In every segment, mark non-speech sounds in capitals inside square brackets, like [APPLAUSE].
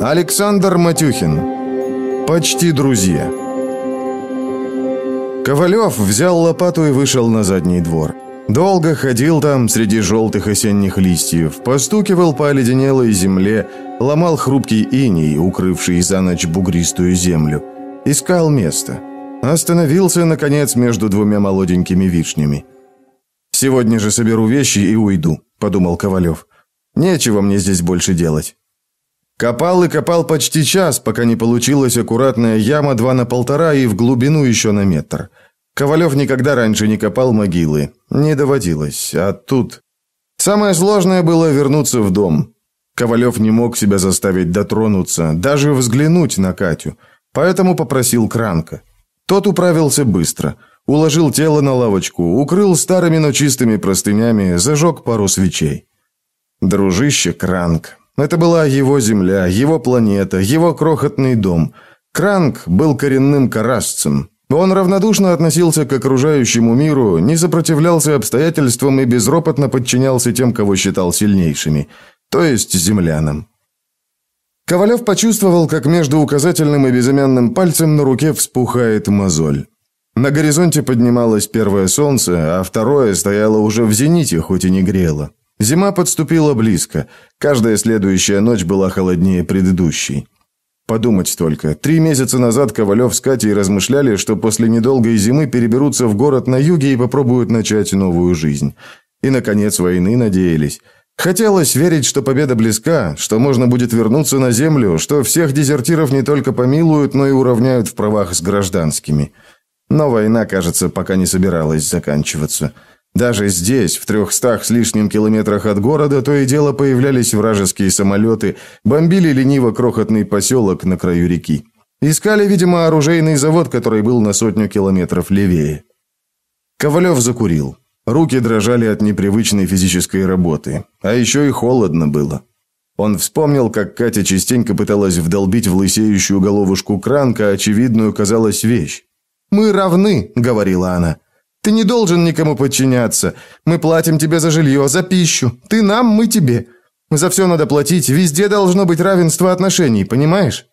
Александр Матюхин. Почти друзья. Ковалев взял лопату и вышел на задний двор. Долго ходил там среди желтых осенних листьев, постукивал по оледенелой земле, ломал хрупкий иней, укрывший за ночь бугристую землю. Искал место. Остановился, наконец, между двумя молоденькими вишнями. «Сегодня же соберу вещи и уйду», — подумал Ковалев. «Нечего мне здесь больше делать». Копал и копал почти час, пока не получилась аккуратная яма два на полтора и в глубину еще на метр. Ковалев никогда раньше не копал могилы. Не доводилось. А тут... Самое сложное было вернуться в дом. Ковалев не мог себя заставить дотронуться, даже взглянуть на Катю. Поэтому попросил Кранка. Тот управился быстро. Уложил тело на лавочку, укрыл старыми, но чистыми простынями, зажег пару свечей. Дружище Кранк, это была его земля, его планета, его крохотный дом. Кранк был коренным карасцем. Он равнодушно относился к окружающему миру, не сопротивлялся обстоятельствам и безропотно подчинялся тем, кого считал сильнейшими, то есть землянам. Ковалев почувствовал, как между указательным и безымянным пальцем на руке вспухает мозоль. На горизонте поднималось первое солнце, а второе стояло уже в зените, хоть и не грело. Зима подступила близко. Каждая следующая ночь была холоднее предыдущей. Подумать только. Три месяца назад Ковалев с Катей размышляли, что после недолгой зимы переберутся в город на юге и попробуют начать новую жизнь. И, наконец, войны надеялись. Хотелось верить, что победа близка, что можно будет вернуться на землю, что всех дезертиров не только помилуют, но и уравняют в правах с гражданскими. Но война, кажется, пока не собиралась заканчиваться. Даже здесь, в трехстах с лишним километрах от города, то и дело появлялись вражеские самолеты, бомбили лениво крохотный поселок на краю реки. Искали, видимо, оружейный завод, который был на сотню километров левее. Ковалев закурил. Руки дрожали от непривычной физической работы. А еще и холодно было. Он вспомнил, как Катя частенько пыталась вдолбить в лысеющую головушку кранка очевидную, казалось, вещь. «Мы равны», — говорила она. Ты не должен никому подчиняться. Мы платим тебе за жилье, за пищу. Ты нам, мы тебе. За все надо платить, везде должно быть равенство отношений, понимаешь?»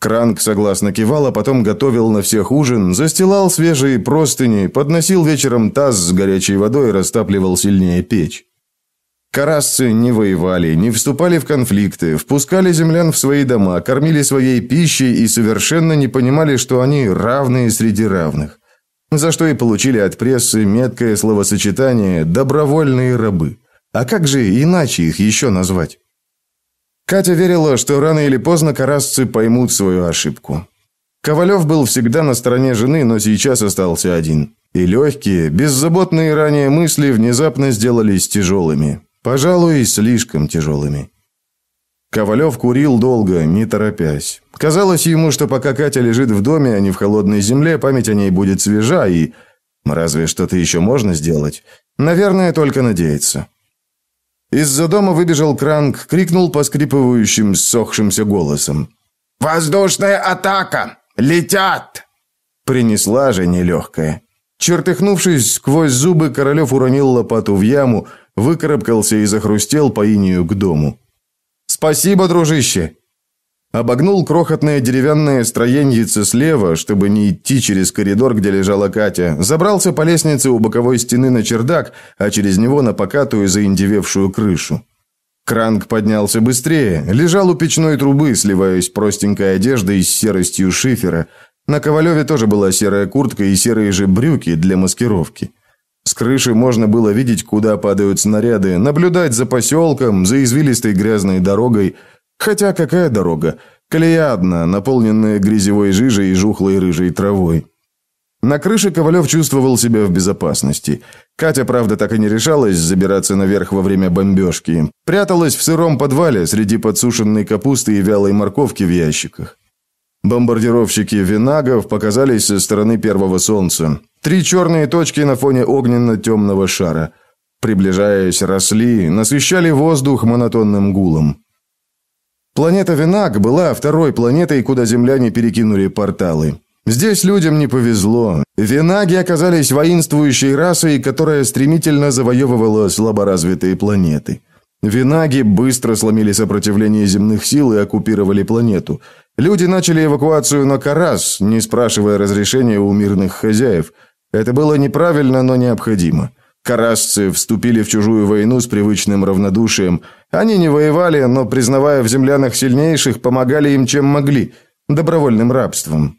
Кранк согласно кивал, а потом готовил на всех ужин, застилал свежие простыни, подносил вечером таз с горячей водой и растапливал сильнее печь. Карасцы не воевали, не вступали в конфликты, впускали землян в свои дома, кормили своей пищей и совершенно не понимали, что они равные среди равных за что и получили от прессы меткое словосочетание «добровольные рабы». А как же иначе их еще назвать? Катя верила, что рано или поздно карасцы поймут свою ошибку. Ковалев был всегда на стороне жены, но сейчас остался один. И легкие, беззаботные ранее мысли внезапно сделались тяжелыми. Пожалуй, слишком тяжелыми. Ковалев курил долго, не торопясь. Казалось ему, что пока Катя лежит в доме, а не в холодной земле, память о ней будет свежа и... Разве что-то еще можно сделать? Наверное, только надеяться. Из-за дома выбежал Кранк, крикнул поскрипывающим, ссохшимся голосом. «Воздушная атака! Летят!» Принесла же нелегкая. Чертыхнувшись сквозь зубы, Королев уронил лопату в яму, выкарабкался и захрустел по инию к дому. «Спасибо, дружище!» Обогнул крохотное деревянное строеньице слева, чтобы не идти через коридор, где лежала Катя. Забрался по лестнице у боковой стены на чердак, а через него на покатую заиндевевшую крышу. Кранк поднялся быстрее, лежал у печной трубы, сливаясь простенькой одеждой с серостью шифера. На Ковалеве тоже была серая куртка и серые же брюки для маскировки. С крыши можно было видеть, куда падают снаряды, наблюдать за поселком, за извилистой грязной дорогой. Хотя какая дорога? Колея одна, наполненная грязевой жижей и жухлой рыжей травой. На крыше Ковалев чувствовал себя в безопасности. Катя, правда, так и не решалась забираться наверх во время бомбежки. Пряталась в сыром подвале среди подсушенной капусты и вялой морковки в ящиках. Бомбардировщики Винагов показались со стороны первого солнца. Три черные точки на фоне огненно-темного шара. Приближаясь, росли, насыщали воздух монотонным гулом. Планета Венак была второй планетой, куда земляне перекинули порталы. Здесь людям не повезло. Винаги оказались воинствующей расой, которая стремительно завоевывала слаборазвитые планеты. Винаги быстро сломили сопротивление земных сил и оккупировали планету. Люди начали эвакуацию на Карас, не спрашивая разрешения у мирных хозяев. Это было неправильно, но необходимо. Карасцы вступили в чужую войну с привычным равнодушием. Они не воевали, но, признавая в землянах сильнейших, помогали им чем могли, добровольным рабством.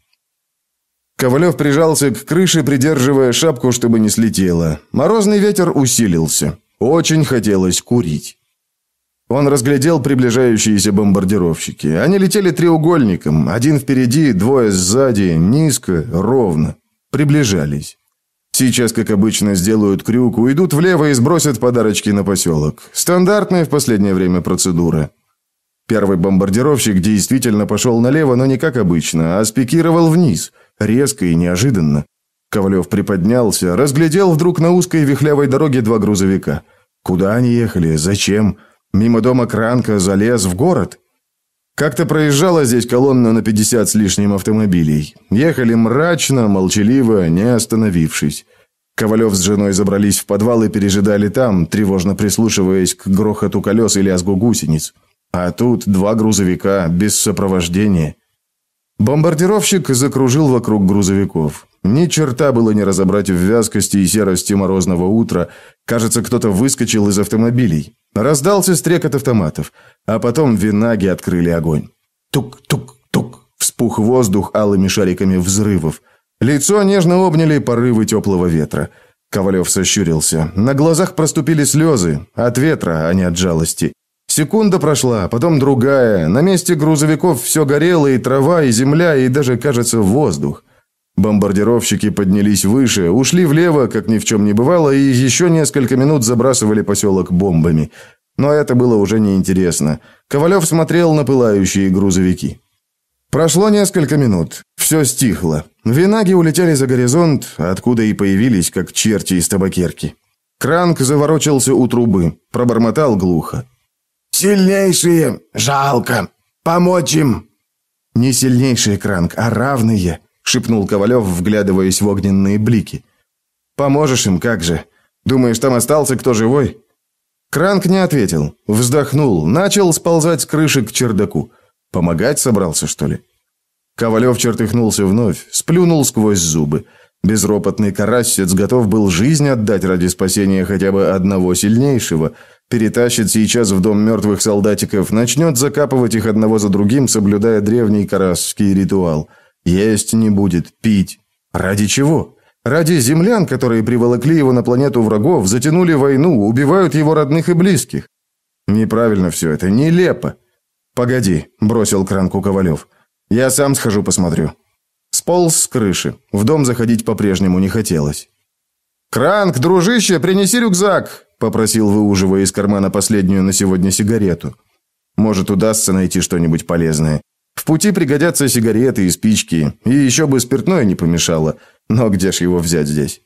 Ковалев прижался к крыше, придерживая шапку, чтобы не слетела. Морозный ветер усилился. Очень хотелось курить. Он разглядел приближающиеся бомбардировщики. Они летели треугольником, один впереди, двое сзади, низко, ровно. Приближались. Сейчас, как обычно, сделают крюк, уйдут влево и сбросят подарочки на поселок. Стандартная в последнее время процедура. Первый бомбардировщик действительно пошел налево, но не как обычно, а спикировал вниз, резко и неожиданно. Ковалев приподнялся, разглядел вдруг на узкой вихлявой дороге два грузовика. Куда они ехали? Зачем? Мимо дома Кранка залез в город? Как-то проезжала здесь колонна на 50 с лишним автомобилей. Ехали мрачно, молчаливо, не остановившись. Ковалев с женой забрались в подвал и пережидали там, тревожно прислушиваясь к грохоту колес и лязгу гусениц. А тут два грузовика, без сопровождения. Бомбардировщик закружил вокруг грузовиков. Ни черта было не разобрать в вязкости и серости морозного утра. Кажется, кто-то выскочил из автомобилей. Раздался стрекот автоматов, а потом винаги открыли огонь. Тук-тук-тук. Вспух воздух алыми шариками взрывов. Лицо нежно обняли порывы теплого ветра. Ковалев сощурился. На глазах проступили слезы. От ветра, а не от жалости. Секунда прошла, потом другая. На месте грузовиков все горело, и трава, и земля, и даже, кажется, воздух. Бомбардировщики поднялись выше, ушли влево, как ни в чем не бывало, и еще несколько минут забрасывали поселок бомбами. Но это было уже неинтересно. Ковалев смотрел на пылающие грузовики. Прошло несколько минут. Все стихло. Винаги улетели за горизонт, откуда и появились, как черти из табакерки. Кранк заворочился у трубы, пробормотал глухо. «Сильнейшие! Жалко! Помочь им!» «Не сильнейшие, Кранк, а равные!» Шепнул Ковалев, вглядываясь в огненные блики. Поможешь им, как же? Думаешь, там остался кто живой? Кранк не ответил, вздохнул, начал сползать с крыши к чердаку. Помогать собрался, что ли? Ковалев чертыхнулся вновь, сплюнул сквозь зубы. Безропотный карасец готов был жизнь отдать ради спасения хотя бы одного сильнейшего. Перетащит сейчас в дом мертвых солдатиков, начнет закапывать их одного за другим, соблюдая древний карасский ритуал – есть не будет, пить. Ради чего? Ради землян, которые приволокли его на планету врагов, затянули войну, убивают его родных и близких. Неправильно все это, нелепо. Погоди, бросил кранку Ковалев. Я сам схожу посмотрю. Сполз с крыши. В дом заходить по-прежнему не хотелось. «Кранк, дружище, принеси рюкзак!» – попросил, выуживая из кармана последнюю на сегодня сигарету. «Может, удастся найти что-нибудь полезное. Пути пригодятся сигареты и спички, и еще бы спиртное не помешало. Но где ж его взять здесь?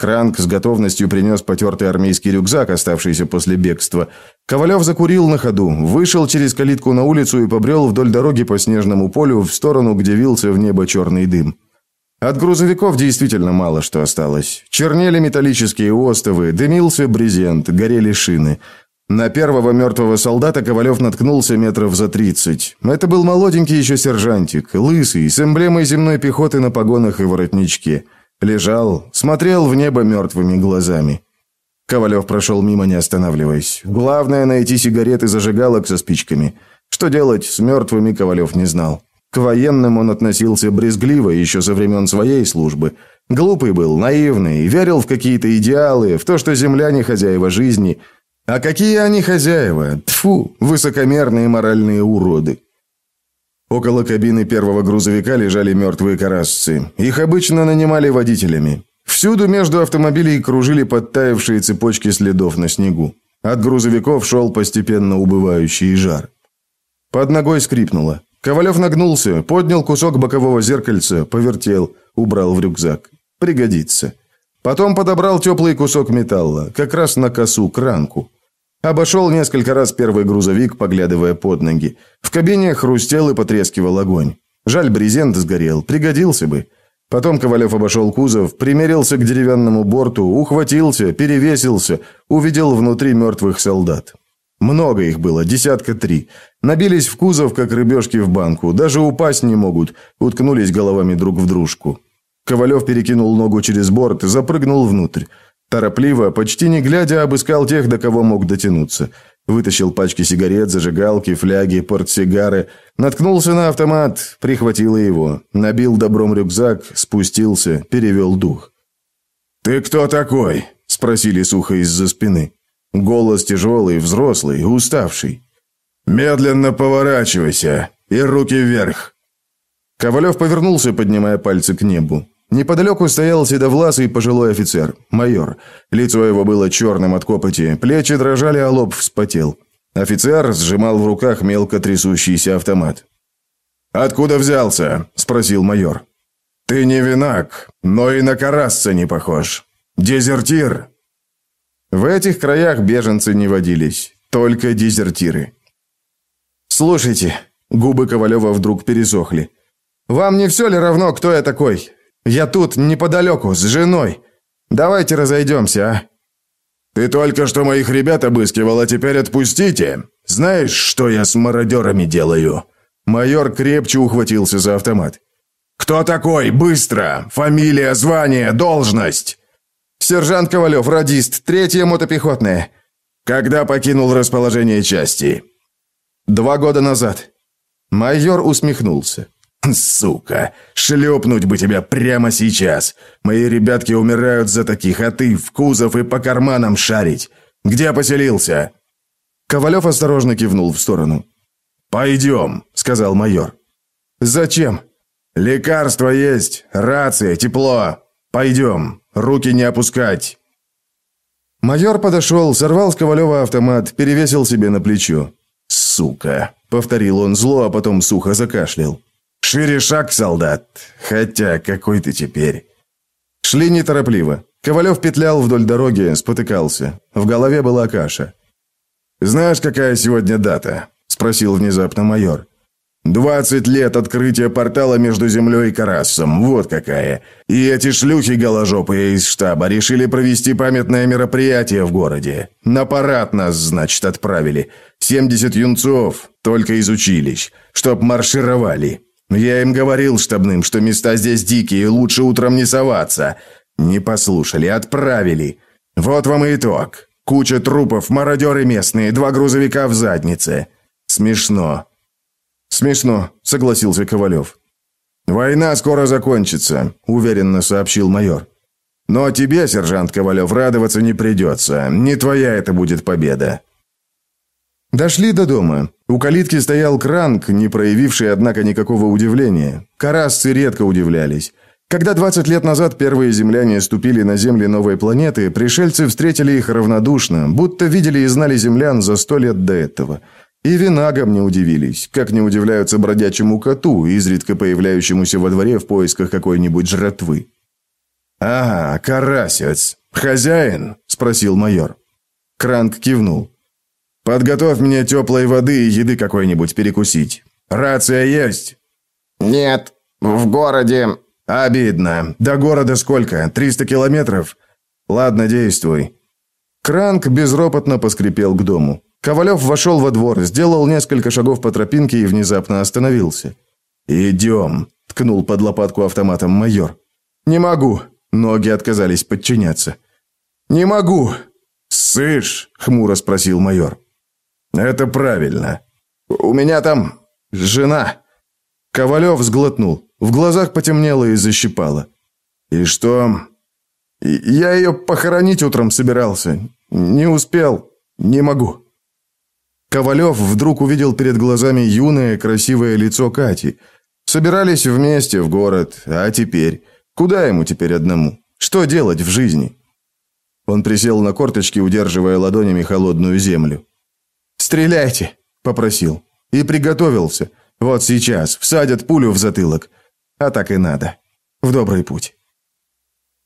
Кранк с готовностью принес потертый армейский рюкзак, оставшийся после бегства. Ковалев закурил на ходу, вышел через калитку на улицу и побрел вдоль дороги по снежному полю в сторону, где вился в небо черный дым. От грузовиков действительно мало что осталось. Чернели металлические остовы, дымился брезент, горели шины – на первого мертвого солдата Ковалев наткнулся метров за тридцать. Это был молоденький еще сержантик, лысый, с эмблемой земной пехоты на погонах и воротничке. Лежал, смотрел в небо мертвыми глазами. Ковалев прошел мимо, не останавливаясь. Главное найти сигареты зажигалок со спичками. Что делать с мертвыми Ковалев не знал. К военным он относился брезгливо еще со времен своей службы. Глупый был, наивный, верил в какие-то идеалы, в то, что земляне хозяева жизни – а какие они хозяева? Тфу, высокомерные моральные уроды. Около кабины первого грузовика лежали мертвые карасцы. Их обычно нанимали водителями. Всюду между автомобилей кружили подтаявшие цепочки следов на снегу. От грузовиков шел постепенно убывающий жар. Под ногой скрипнуло. Ковалев нагнулся, поднял кусок бокового зеркальца, повертел, убрал в рюкзак. Пригодится. Потом подобрал теплый кусок металла, как раз на косу, кранку. Обошел несколько раз первый грузовик, поглядывая под ноги. В кабине хрустел и потрескивал огонь. Жаль, брезент сгорел, пригодился бы. Потом Ковалев обошел кузов, примерился к деревянному борту, ухватился, перевесился, увидел внутри мертвых солдат. Много их было, десятка три. Набились в кузов, как рыбешки в банку, даже упасть не могут, уткнулись головами друг в дружку. Ковалев перекинул ногу через борт и запрыгнул внутрь. Торопливо, почти не глядя, обыскал тех, до кого мог дотянуться. Вытащил пачки сигарет, зажигалки, фляги, портсигары. Наткнулся на автомат, прихватил его. Набил добром рюкзак, спустился, перевел дух. «Ты кто такой?» – спросили сухо из-за спины. Голос тяжелый, взрослый, уставший. «Медленно поворачивайся и руки вверх!» Ковалев повернулся, поднимая пальцы к небу. Неподалеку стоял седовласый пожилой офицер, майор. Лицо его было черным от копоти, плечи дрожали, а лоб вспотел. Офицер сжимал в руках мелко трясущийся автомат. «Откуда взялся?» – спросил майор. «Ты не винак, но и на карасца не похож. Дезертир!» В этих краях беженцы не водились, только дезертиры. «Слушайте», – губы Ковалева вдруг пересохли, – «вам не все ли равно, кто я такой? Я тут, неподалеку, с женой. Давайте разойдемся, а?» «Ты только что моих ребят обыскивал, а теперь отпустите. Знаешь, что я с мародерами делаю?» Майор крепче ухватился за автомат. «Кто такой? Быстро! Фамилия, звание, должность!» «Сержант Ковалев, радист, третья мотопехотная». «Когда покинул расположение части?» «Два года назад». Майор усмехнулся. «Сука! Шлепнуть бы тебя прямо сейчас! Мои ребятки умирают за таких, а ты в кузов и по карманам шарить! Где поселился?» Ковалев осторожно кивнул в сторону. «Пойдем», — сказал майор. «Зачем?» «Лекарство есть, рация, тепло. Пойдем, руки не опускать». Майор подошел, сорвал с Ковалева автомат, перевесил себе на плечо. «Сука», — повторил он зло, а потом сухо закашлял. «Шире шаг, солдат! Хотя, какой ты теперь?» Шли неторопливо. Ковалев петлял вдоль дороги, спотыкался. В голове была каша. «Знаешь, какая сегодня дата?» – спросил внезапно майор. «Двадцать лет открытия портала между Землей и Карассом, вот какая. И эти шлюхи голожопые из штаба решили провести памятное мероприятие в городе. На парад нас, значит, отправили. Семьдесят юнцов, только из училищ, чтоб маршировали. Я им говорил штабным, что места здесь дикие, лучше утром не соваться. Не послушали, отправили. Вот вам и итог. Куча трупов, мародеры местные, два грузовика в заднице. Смешно. Смешно, согласился Ковалев. Война скоро закончится, уверенно сообщил майор. Но тебе, сержант Ковалев, радоваться не придется. Не твоя это будет победа. Дошли до дома. У калитки стоял Кранк, не проявивший, однако, никакого удивления. Карасцы редко удивлялись. Когда 20 лет назад первые земляне ступили на земли новой планеты, пришельцы встретили их равнодушно, будто видели и знали землян за сто лет до этого. И винагам не удивились, как не удивляются бродячему коту, изредка появляющемуся во дворе в поисках какой-нибудь жратвы. «А, карасец! Хозяин?» – спросил майор. Кранк кивнул. Подготовь мне теплой воды и еды какой-нибудь перекусить. Рация есть?» «Нет, в городе...» «Обидно. До города сколько? Триста километров?» «Ладно, действуй». Кранк безропотно поскрипел к дому. Ковалев вошел во двор, сделал несколько шагов по тропинке и внезапно остановился. «Идем», — ткнул под лопатку автоматом майор. «Не могу». Ноги отказались подчиняться. «Не могу». «Сышь?» — хмуро спросил майор. «Это правильно. У меня там жена». Ковалев сглотнул. В глазах потемнело и защипало. «И что?» «Я ее похоронить утром собирался. Не успел. Не могу». Ковалев вдруг увидел перед глазами юное красивое лицо Кати. Собирались вместе в город, а теперь? Куда ему теперь одному? Что делать в жизни? Он присел на корточки, удерживая ладонями холодную землю. «Стреляйте!» – попросил. И приготовился. Вот сейчас всадят пулю в затылок. А так и надо. В добрый путь.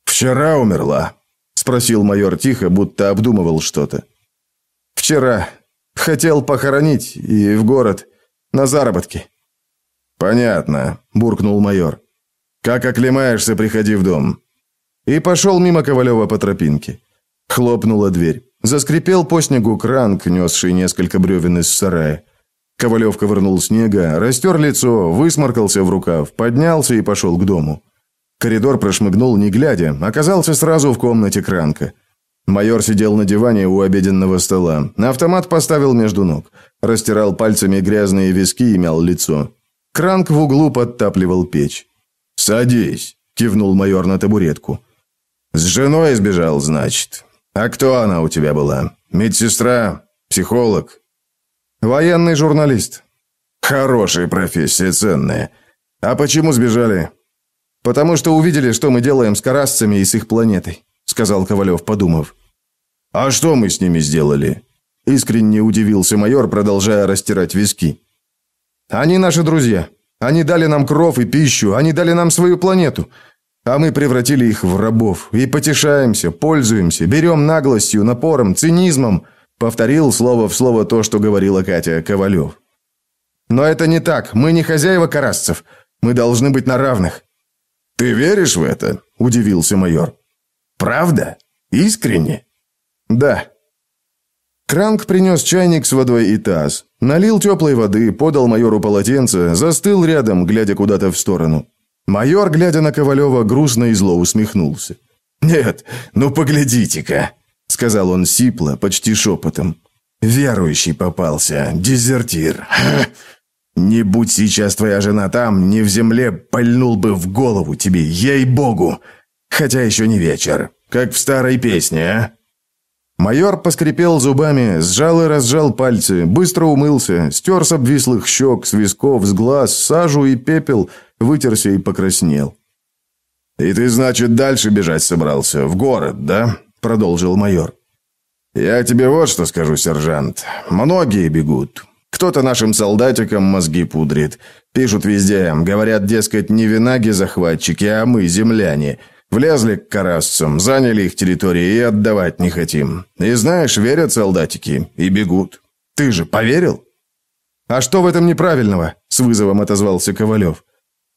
«Вчера умерла?» – спросил майор тихо, будто обдумывал что-то. «Вчера. Хотел похоронить и в город. На заработки». «Понятно», – буркнул майор. «Как оклемаешься, приходи в дом». И пошел мимо Ковалева по тропинке. Хлопнула дверь. Заскрипел по снегу кранк, несший несколько бревен из сарая. Ковалев ковырнул снега, растер лицо, высморкался в рукав, поднялся и пошел к дому. Коридор прошмыгнул, не глядя, оказался сразу в комнате Кранка. Майор сидел на диване у обеденного стола. Автомат поставил между ног. Растирал пальцами грязные виски и мял лицо. Кранк в углу подтапливал печь. «Садись», – кивнул майор на табуретку. «С женой сбежал, значит. А кто она у тебя была? Медсестра? Психолог?» «Военный журналист». «Хорошая профессия, ценная. А почему сбежали?» «Потому что увидели, что мы делаем с карасцами и с их планетой», — сказал Ковалев, подумав. «А что мы с ними сделали?» Искренне удивился майор, продолжая растирать виски. «Они наши друзья. Они дали нам кров и пищу, они дали нам свою планету. А мы превратили их в рабов и потешаемся, пользуемся, берем наглостью, напором, цинизмом», повторил слово в слово то, что говорила Катя Ковалев. «Но это не так. Мы не хозяева карасцев. Мы должны быть на равных. «Ты веришь в это?» – удивился майор. «Правда? Искренне?» «Да». Кранк принес чайник с водой и таз. Налил теплой воды, подал майору полотенце, застыл рядом, глядя куда-то в сторону. Майор, глядя на Ковалева, грустно и зло усмехнулся. «Нет, ну поглядите-ка», — сказал он сипло, почти шепотом. «Верующий попался, дезертир. Не будь сейчас твоя жена там, не в земле, пальнул бы в голову тебе, ей-богу. Хотя еще не вечер, как в старой песне, а? Майор поскрипел зубами, сжал и разжал пальцы, быстро умылся, стер с обвислых щек, с висков, с глаз, сажу и пепел, вытерся и покраснел. «И ты, значит, дальше бежать собрался, в город, да?» – продолжил майор. «Я тебе вот что скажу, сержант. Многие бегут. Кто-то нашим солдатикам мозги пудрит. Пишут везде, говорят, дескать, не винаги захватчики, а мы, земляне. Влезли к карасцам, заняли их территории и отдавать не хотим. И знаешь, верят солдатики и бегут. Ты же поверил? А что в этом неправильного? С вызовом отозвался Ковалев.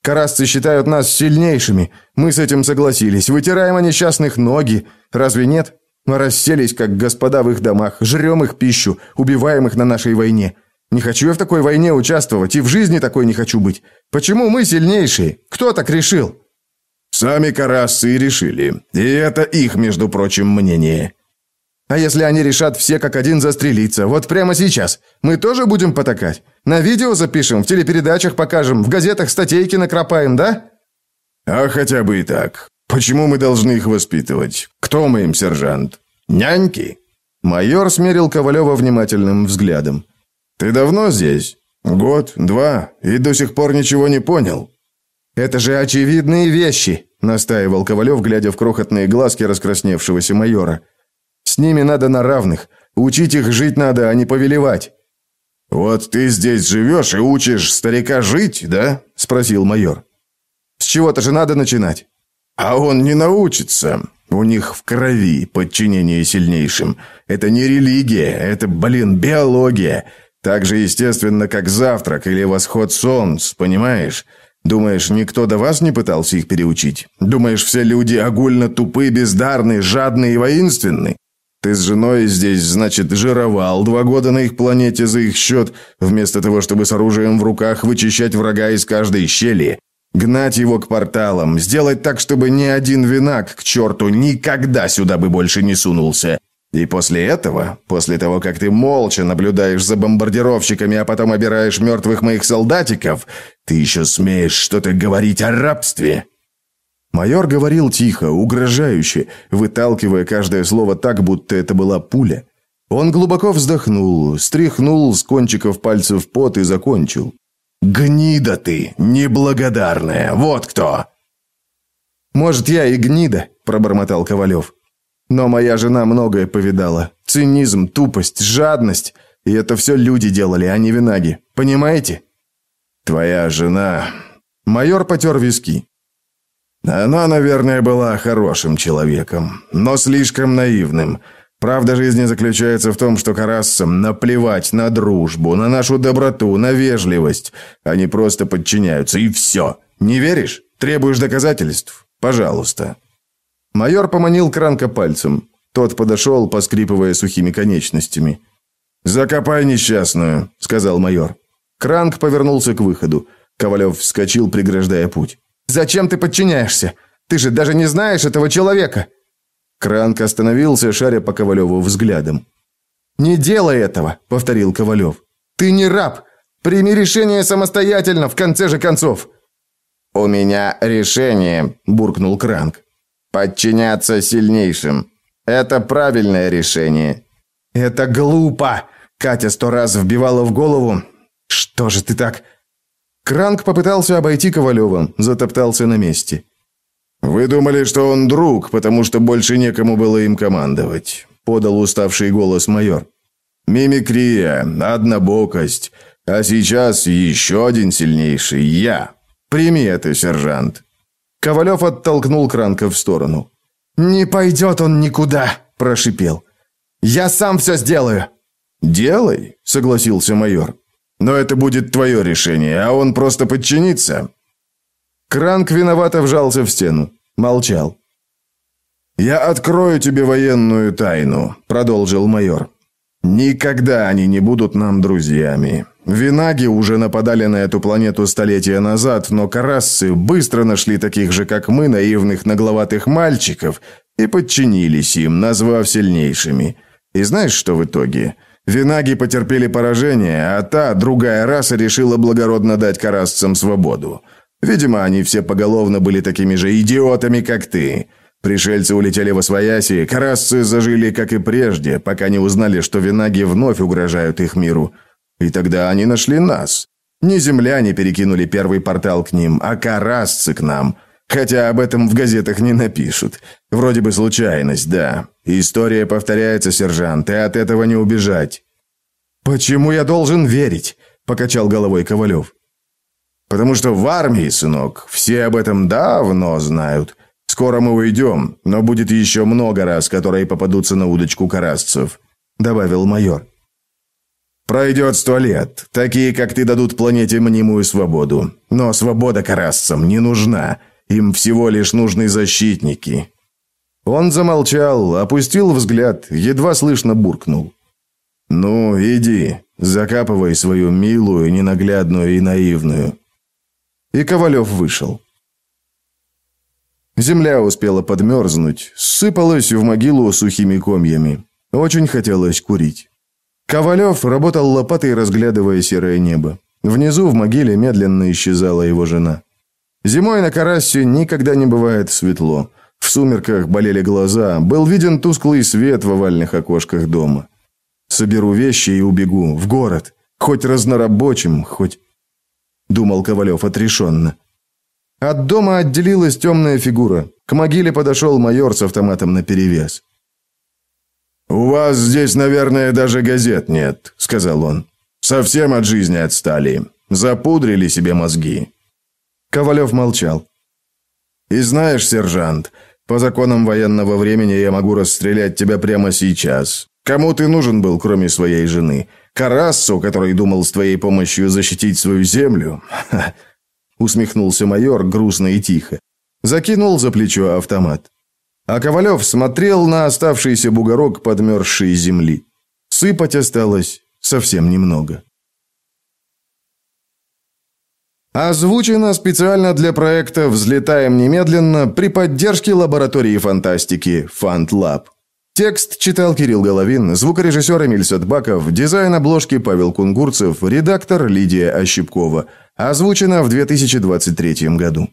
Карасцы считают нас сильнейшими. Мы с этим согласились. Вытираем о несчастных ноги. Разве нет? Мы расселись, как господа в их домах, жрем их пищу, убиваем их на нашей войне. Не хочу я в такой войне участвовать, и в жизни такой не хочу быть. Почему мы сильнейшие? Кто так решил?» «Сами карассы решили. И это их, между прочим, мнение». «А если они решат все как один застрелиться, вот прямо сейчас, мы тоже будем потакать? На видео запишем, в телепередачах покажем, в газетах статейки накропаем, да?» «А хотя бы и так. Почему мы должны их воспитывать? Кто мы им, сержант? Няньки?» Майор смерил Ковалева внимательным взглядом. «Ты давно здесь? Год, два, и до сих пор ничего не понял?» «Это же очевидные вещи», — настаивал Ковалев, глядя в крохотные глазки раскрасневшегося майора. «С ними надо на равных. Учить их жить надо, а не повелевать». «Вот ты здесь живешь и учишь старика жить, да?» — спросил майор. «С чего-то же надо начинать». «А он не научится. У них в крови подчинение сильнейшим. Это не религия, это, блин, биология. Так же естественно, как завтрак или восход солнца, понимаешь? Думаешь, никто до вас не пытался их переучить? Думаешь, все люди огульно тупые, бездарные, жадные и воинственные? Ты с женой здесь, значит, жировал два года на их планете за их счет, вместо того, чтобы с оружием в руках вычищать врага из каждой щели, гнать его к порталам, сделать так, чтобы ни один винак к черту никогда сюда бы больше не сунулся. И после этого, после того, как ты молча наблюдаешь за бомбардировщиками, а потом обираешь мертвых моих солдатиков, ты еще смеешь что-то говорить о рабстве?» Майор говорил тихо, угрожающе, выталкивая каждое слово так, будто это была пуля. Он глубоко вздохнул, стряхнул с кончиков пальцев пот и закончил. «Гнида ты, неблагодарная, вот кто!» «Может, я и гнида», – пробормотал Ковалев. Но моя жена многое повидала. Цинизм, тупость, жадность. И это все люди делали, а не винаги. Понимаете? Твоя жена... Майор потер виски. Она, наверное, была хорошим человеком, но слишком наивным. Правда жизни заключается в том, что карассам наплевать на дружбу, на нашу доброту, на вежливость. Они просто подчиняются, и все. Не веришь? Требуешь доказательств? Пожалуйста». Майор поманил Кранка пальцем. Тот подошел, поскрипывая сухими конечностями. «Закопай несчастную», — сказал майор. Кранк повернулся к выходу. Ковалев вскочил, преграждая путь. «Зачем ты подчиняешься? Ты же даже не знаешь этого человека!» Кранк остановился, шаря по Ковалеву взглядом. «Не делай этого!» — повторил Ковалев. «Ты не раб! Прими решение самостоятельно, в конце же концов!» «У меня решение», — буркнул Кранк. «Подчиняться сильнейшим. Это правильное решение». «Это глупо!» Катя сто раз вбивала в голову. «Что же ты так...» Кранк попытался обойти Ковалева, затоптался на месте. «Вы думали, что он друг, потому что больше некому было им командовать», — подал уставший голос майор. «Мимикрия, однобокость, а сейчас еще один сильнейший — я. Прими это, сержант». Ковалев оттолкнул Кранка в сторону. «Не пойдет он никуда», – прошипел. «Я сам все сделаю». «Делай», – согласился майор. «Но это будет твое решение, а он просто подчинится». Кранк виновато вжался в стену. Молчал. «Я открою тебе военную тайну», – продолжил майор. «Никогда они не будут нам друзьями. Винаги уже нападали на эту планету столетия назад, но карассы быстро нашли таких же, как мы, наивных нагловатых мальчиков и подчинились им, назвав сильнейшими. И знаешь, что в итоге? Винаги потерпели поражение, а та, другая раса, решила благородно дать карасцам свободу. Видимо, они все поголовно были такими же идиотами, как ты. Пришельцы улетели во свояси, карасцы зажили, как и прежде, пока не узнали, что винаги вновь угрожают их миру – и тогда они нашли нас. Не земляне перекинули первый портал к ним, а карасцы к нам. Хотя об этом в газетах не напишут. Вроде бы случайность, да. История повторяется, сержант, и от этого не убежать. «Почему я должен верить?» – покачал головой Ковалев. «Потому что в армии, сынок, все об этом давно знают. Скоро мы уйдем, но будет еще много раз, которые попадутся на удочку карасцев», – добавил майор. Пройдет сто лет. Такие, как ты, дадут планете мнимую свободу. Но свобода карасцам не нужна. Им всего лишь нужны защитники». Он замолчал, опустил взгляд, едва слышно буркнул. «Ну, иди, закапывай свою милую, ненаглядную и наивную». И Ковалев вышел. Земля успела подмерзнуть, сыпалась в могилу сухими комьями. Очень хотелось курить. Ковалев работал лопатой, разглядывая серое небо. Внизу в могиле медленно исчезала его жена. Зимой на Карасе никогда не бывает светло. В сумерках болели глаза, был виден тусклый свет в овальных окошках дома. Соберу вещи и убегу в город, хоть разнорабочим, хоть думал Ковалев отрешенно. От дома отделилась темная фигура. К могиле подошел майор с автоматом наперевес. «У вас здесь, наверное, даже газет нет», — сказал он. «Совсем от жизни отстали. Запудрили себе мозги». Ковалев молчал. «И знаешь, сержант, по законам военного времени я могу расстрелять тебя прямо сейчас. Кому ты нужен был, кроме своей жены? Карассу, который думал с твоей помощью защитить свою землю?» [LAUGHS] Усмехнулся майор грустно и тихо. Закинул за плечо автомат. А Ковалев смотрел на оставшийся бугорок подмерзшей земли. Сыпать осталось совсем немного. Озвучено специально для проекта «Взлетаем немедленно» при поддержке лаборатории фантастики FantLab. Текст читал Кирилл Головин, звукорежиссер Эмиль Садбаков, дизайн обложки Павел Кунгурцев, редактор Лидия Ощепкова. Озвучено в 2023 году.